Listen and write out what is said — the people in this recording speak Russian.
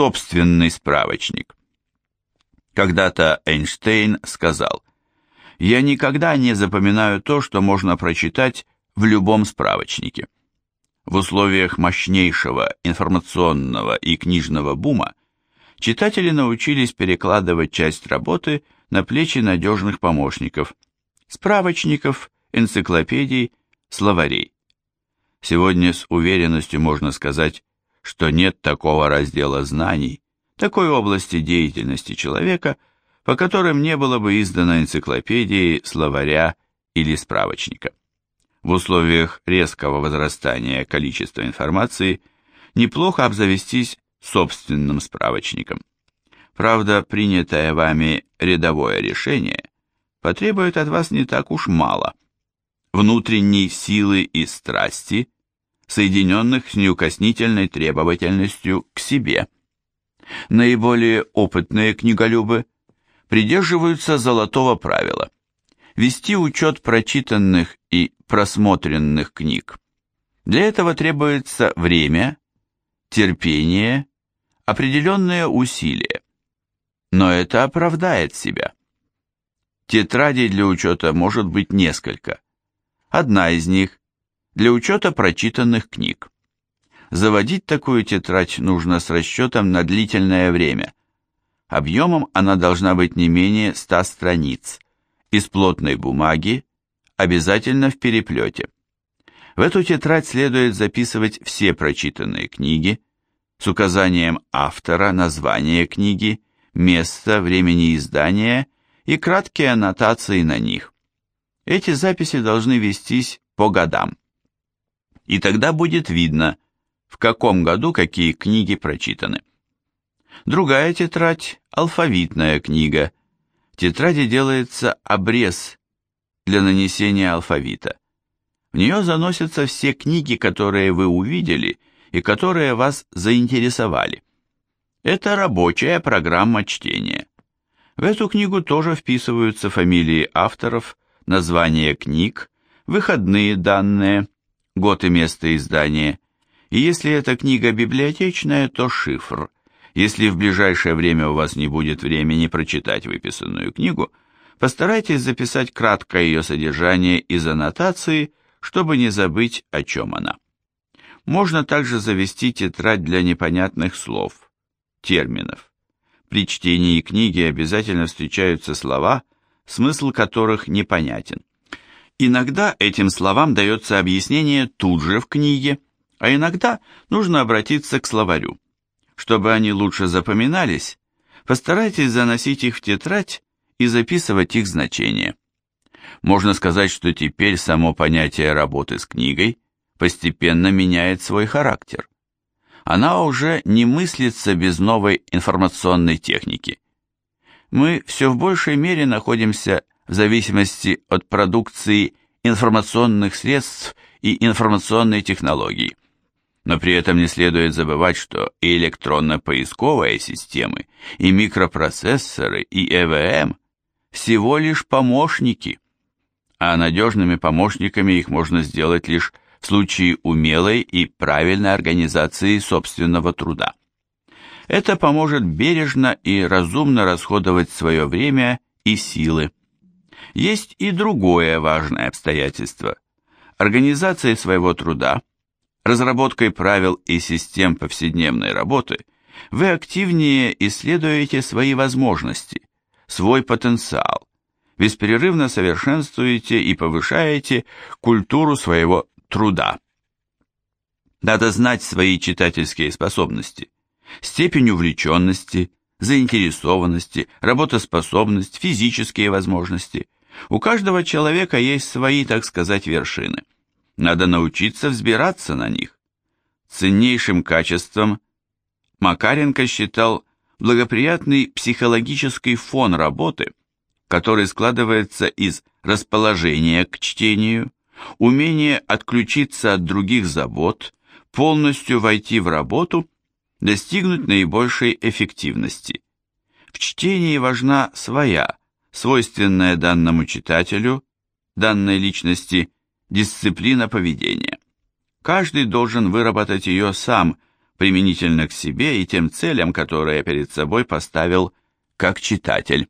собственный справочник. Когда-то Эйнштейн сказал, «Я никогда не запоминаю то, что можно прочитать в любом справочнике». В условиях мощнейшего информационного и книжного бума читатели научились перекладывать часть работы на плечи надежных помощников, справочников, энциклопедий, словарей. Сегодня с уверенностью можно сказать, что нет такого раздела знаний, такой области деятельности человека, по которым не было бы издано энциклопедии, словаря или справочника. В условиях резкого возрастания количества информации неплохо обзавестись собственным справочником. Правда, принятое вами рядовое решение потребует от вас не так уж мало. Внутренней силы и страсти, соединенных с неукоснительной требовательностью к себе. Наиболее опытные книголюбы придерживаются золотого правила – вести учет прочитанных и просмотренных книг. Для этого требуется время, терпение, определенные усилия. Но это оправдает себя. Тетрадей для учета может быть несколько. Одна из них для учета прочитанных книг. Заводить такую тетрадь нужно с расчетом на длительное время. Объемом она должна быть не менее 100 страниц, из плотной бумаги, обязательно в переплете. В эту тетрадь следует записывать все прочитанные книги с указанием автора, названия книги, места, времени издания и краткие аннотации на них. Эти записи должны вестись по годам. И тогда будет видно, в каком году какие книги прочитаны. Другая тетрадь – алфавитная книга. В тетради делается обрез для нанесения алфавита. В нее заносятся все книги, которые вы увидели и которые вас заинтересовали. Это рабочая программа чтения. В эту книгу тоже вписываются фамилии авторов, названия книг, выходные данные, год и место издания – и если эта книга библиотечная, то шифр. Если в ближайшее время у вас не будет времени прочитать выписанную книгу, постарайтесь записать краткое ее содержание из аннотации, чтобы не забыть, о чем она. Можно также завести тетрадь для непонятных слов, терминов. При чтении книги обязательно встречаются слова, смысл которых непонятен. Иногда этим словам дается объяснение тут же в книге, а иногда нужно обратиться к словарю. Чтобы они лучше запоминались, постарайтесь заносить их в тетрадь и записывать их значения. Можно сказать, что теперь само понятие работы с книгой постепенно меняет свой характер. Она уже не мыслится без новой информационной техники. Мы все в большей мере находимся в зависимости от продукции информационных средств и информационной технологии. Но при этом не следует забывать, что и электронно-поисковые системы, и микропроцессоры, и ЭВМ всего лишь помощники, а надежными помощниками их можно сделать лишь в случае умелой и правильной организации собственного труда. Это поможет бережно и разумно расходовать свое время и силы. Есть и другое важное обстоятельство. Организацией своего труда – разработкой правил и систем повседневной работы вы активнее исследуете свои возможности, свой потенциал, беспрерывно совершенствуете и повышаете культуру своего труда. Надо знать свои читательские способности, степень увлеченности, заинтересованности, работоспособность, физические возможности. У каждого человека есть свои, так сказать, вершины. Надо научиться взбираться на них. Ценнейшим качеством Макаренко считал благоприятный психологический фон работы, который складывается из расположения к чтению, умения отключиться от других забот, полностью войти в работу, достигнуть наибольшей эффективности. В чтении важна своя, свойственная данному читателю, данной личности, дисциплина поведения. Каждый должен выработать ее сам применительно к себе и тем целям, которые перед собой поставил как читатель.